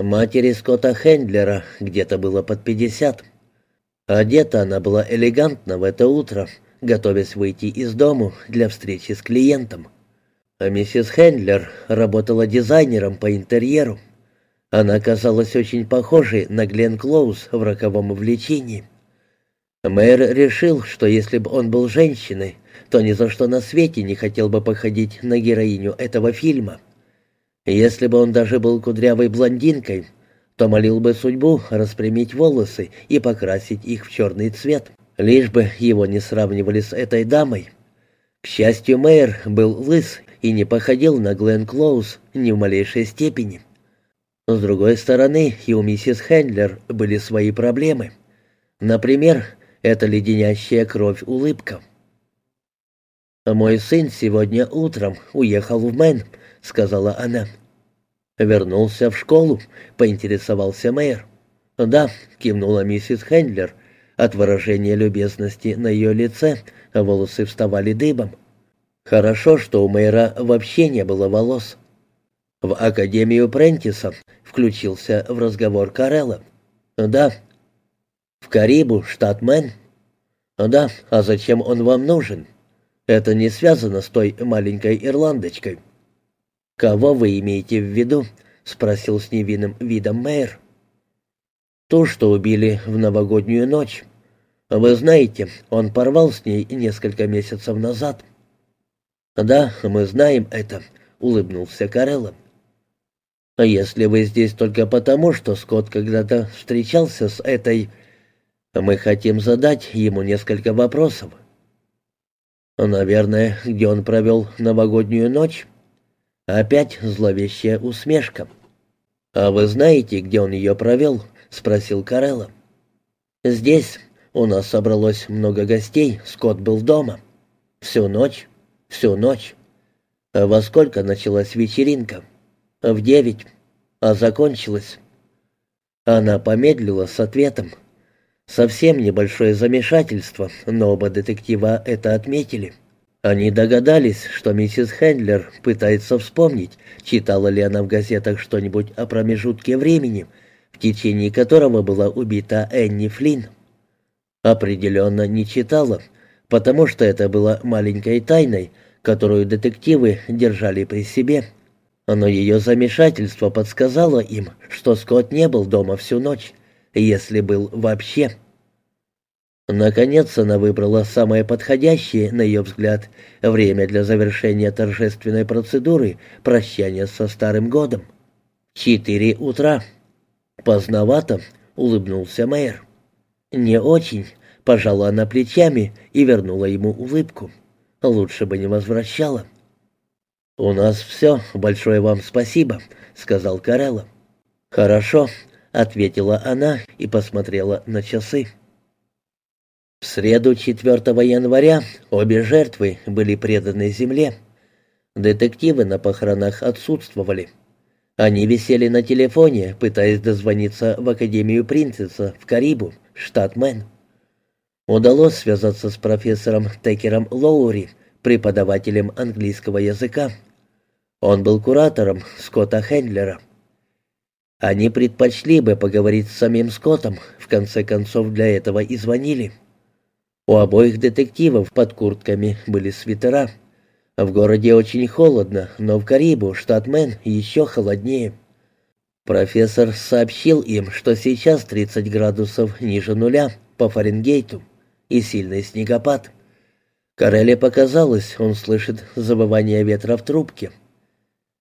Матери Скотта Хендлера где-то было под пятьдесят. Одета она была элегантно в это утро, готовясь выйти из дому для встречи с клиентом. А миссис Хендлер работала дизайнером по интерьеру. Она казалась очень похожей на Глен Клоуз в роковом влечении. Мэр решил, что если бы он был женщиной, то ни за что на свете не хотел бы походить на героиню этого фильма. Если бы он даже был кудрявой блондинкой, то молил бы судьбу распрямить волосы и покрасить их в черный цвет, лишь бы его не сравнивали с этой дамой. К счастью, мэр был лыс и не походил на Глен Клоуз ни в малейшей степени. С другой стороны, и у миссис Хендлер были свои проблемы. Например, эта леденящая кровь улыбка. «Мой сын сегодня утром уехал в Мэн», — сказала она. «Вернулся в школу», — поинтересовался мэр. «Да», — кивнула миссис Хендлер. От выражения любезности на ее лице волосы вставали дыбом. «Хорошо, что у мэра вообще не было волос». «В Академию Прентиса», — включился в разговор Карелла. «Да». «В Карибу, штат Мэн?» «Да, а зачем он вам нужен?» «Это не связано с той маленькой ирландочкой». «Кого вы имеете в виду?» — спросил с невинным видом мэр. «То, что убили в новогоднюю ночь. Вы знаете, он порвал с ней несколько месяцев назад». «Да, мы знаем это», — улыбнулся Карелло. «А если вы здесь только потому, что Скотт когда-то встречался с этой... Мы хотим задать ему несколько вопросов». «Наверное, где он провел новогоднюю ночь?» Опять зловещая усмешка. «А вы знаете, где он ее провел?» — спросил Карелла. «Здесь. У нас собралось много гостей, Скотт был дома. Всю ночь. Всю ночь. А во сколько началась вечеринка? В девять. А закончилась?» Она помедлила с ответом. Совсем небольшое замешательство, но оба детектива это отметили. Они догадались, что миссис Хендлер пытается вспомнить, читала ли она в газетах что-нибудь о промежутке времени, в течение которого была убита Энни Флинн. Определенно не читала, потому что это было маленькой тайной, которую детективы держали при себе. Но ее замешательство подсказало им, что Скотт не был дома всю ночь, если был вообще. Наконец она выбрала самое подходящее, на ее взгляд, время для завершения торжественной процедуры прощания со Старым годом. Четыре утра. Поздновато, улыбнулся мэр. Не очень, пожала она плечами и вернула ему улыбку. Лучше бы не возвращала. «У нас все, большое вам спасибо», — сказал Карелла. «Хорошо», — ответила она и посмотрела на часы. В среду 4 января обе жертвы были преданы земле. Детективы на похоронах отсутствовали. Они висели на телефоне, пытаясь дозвониться в Академию Принцесса в Карибу, штат Мэн. Удалось связаться с профессором Текером Лоури, преподавателем английского языка. Он был куратором Скотта Хендлера. Они предпочли бы поговорить с самим Скоттом, в конце концов для этого и звонили. У обоих детективов под куртками были свитера. В городе очень холодно, но в Карибу, штат Мэн, еще холоднее. Профессор сообщил им, что сейчас 30 градусов ниже нуля по Фаренгейту и сильный снегопад. Карелле показалось, он слышит забывание ветра в трубке.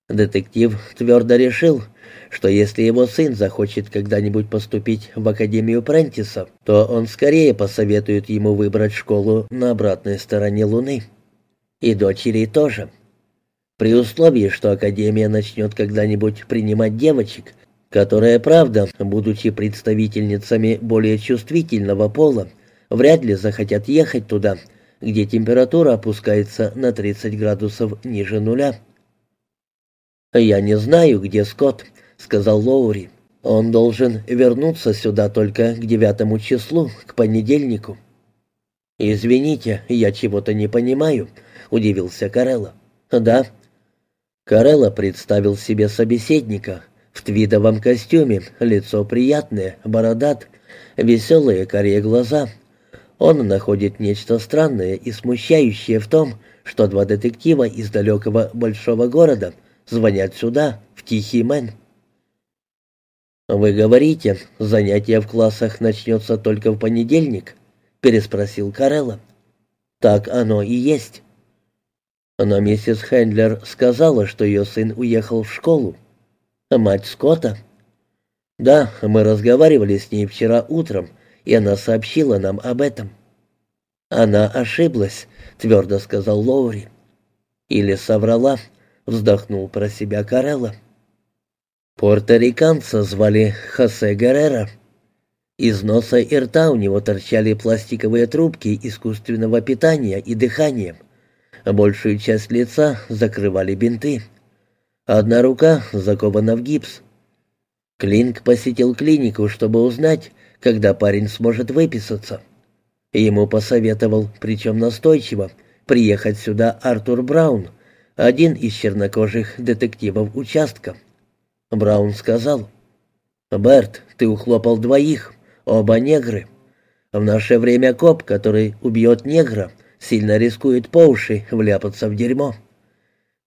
Детектив твердо решил, что если его сын захочет когда-нибудь поступить в Академию Прентиса, то он скорее посоветует ему выбрать школу на обратной стороне Луны. И дочери тоже. При условии, что Академия начнет когда-нибудь принимать девочек, которые, правда, будучи представительницами более чувствительного пола, вряд ли захотят ехать туда, где температура опускается на 30 градусов ниже нуля. «Я не знаю, где Скотт», — сказал Лоури. «Он должен вернуться сюда только к девятому числу, к понедельнику». «Извините, я чего-то не понимаю», — удивился Карелла. «Да». Карелла представил себе собеседника, В твидовом костюме, лицо приятное, бородат, веселые корее глаза. Он находит нечто странное и смущающее в том, что два детектива из далекого большого города звонят сюда, в Тихий Мэн. «Вы говорите, занятие в классах начнется только в понедельник?» — переспросил Карелла. «Так оно и есть». Но миссис Хендлер сказала, что ее сын уехал в школу. Мать Скотта? Да, мы разговаривали с ней вчера утром, и она сообщила нам об этом. Она ошиблась, твердо сказал Лоури. Или соврала, вздохнул про себя Карелла. Порториканца звали Хосе Геррера. Из носа и рта у него торчали пластиковые трубки искусственного питания и дыхания. Большую часть лица закрывали бинты. Одна рука закована в гипс. Клинк посетил клинику, чтобы узнать, когда парень сможет выписаться. Ему посоветовал, причем настойчиво, приехать сюда Артур Браун, один из чернокожих детективов участка. Браун сказал, «Берт, ты ухлопал двоих, оба негры. В наше время коп, который убьет негра, сильно рискует по уши вляпаться в дерьмо.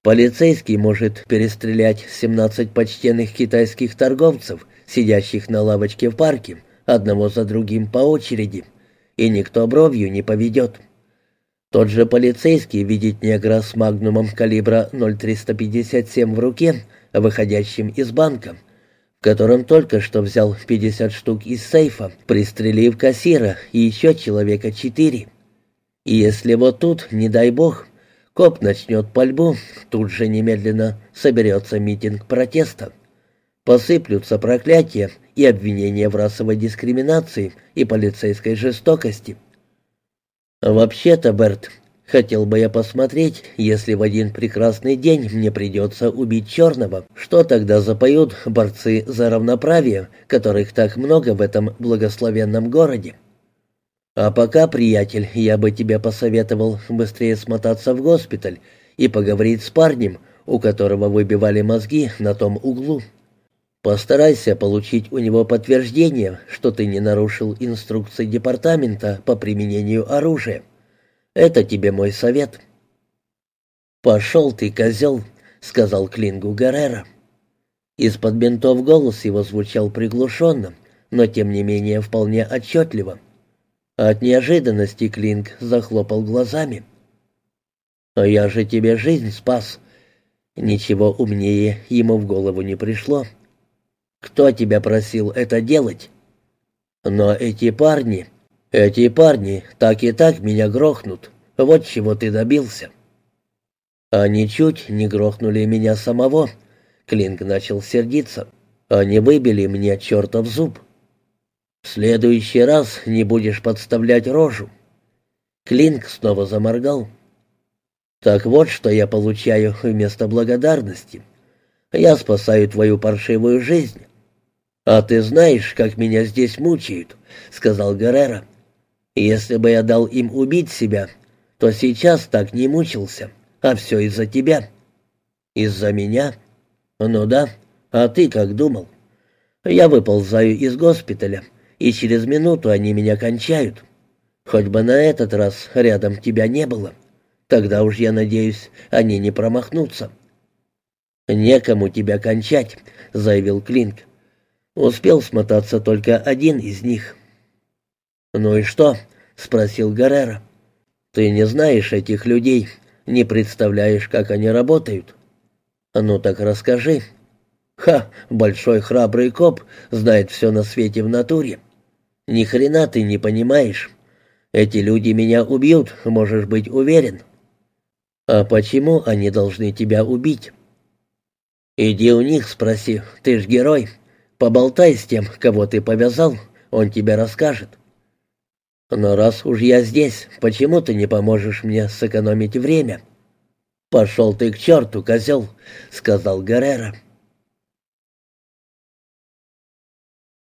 Полицейский может перестрелять 17 почтенных китайских торговцев, сидящих на лавочке в парке, одного за другим по очереди, и никто бровью не поведет». Тот же полицейский видит негра с магнумом калибра 0,357 в руке выходящим из банка, в котором только что взял 50 штук из сейфа, пристрелив кассира и еще человека четыре. И если вот тут, не дай бог, коп начнет пальбу, тут же немедленно соберется митинг протеста. Посыплются проклятия и обвинения в расовой дискриминации и полицейской жестокости. Вообще-то, Берт, Хотел бы я посмотреть, если в один прекрасный день мне придется убить черного, что тогда запоют борцы за равноправие, которых так много в этом благословенном городе. А пока, приятель, я бы тебе посоветовал быстрее смотаться в госпиталь и поговорить с парнем, у которого выбивали мозги на том углу. Постарайся получить у него подтверждение, что ты не нарушил инструкции департамента по применению оружия. Это тебе мой совет». «Пошел ты, козел», — сказал Клингу Геррера. Из-под бинтов голос его звучал приглушенно, но тем не менее вполне отчетливо. От неожиданности Клинг захлопал глазами. «А я же тебе жизнь спас». Ничего умнее ему в голову не пришло. «Кто тебя просил это делать?» «Но эти парни...» Эти парни так и так меня грохнут. Вот чего ты добился. Они чуть не грохнули меня самого. Клинк начал сердиться. Они выбили мне чертов зуб. В следующий раз не будешь подставлять рожу. Клинк снова заморгал. Так вот, что я получаю вместо благодарности. Я спасаю твою паршивую жизнь. А ты знаешь, как меня здесь мучают, сказал Геррера. Если бы я дал им убить себя, то сейчас так не мучился, а все из-за тебя. Из-за меня? Ну да, а ты как думал? Я выползаю из госпиталя, и через минуту они меня кончают. Хоть бы на этот раз рядом тебя не было. Тогда уж, я надеюсь, они не промахнутся. «Некому тебя кончать», — заявил Клинк. Успел смотаться только один из них. «Ну и что?» — спросил Гаррера. «Ты не знаешь этих людей, не представляешь, как они работают». «Ну так расскажи». «Ха, большой храбрый коп знает все на свете в натуре. Ни хрена ты не понимаешь. Эти люди меня убьют, можешь быть уверен». «А почему они должны тебя убить?» «Иди у них спроси, ты ж герой. Поболтай с тем, кого ты повязал, он тебе расскажет». Но раз уж я здесь, почему ты не поможешь мне сэкономить время?» «Пошел ты к черту, козел», — сказал Геррера.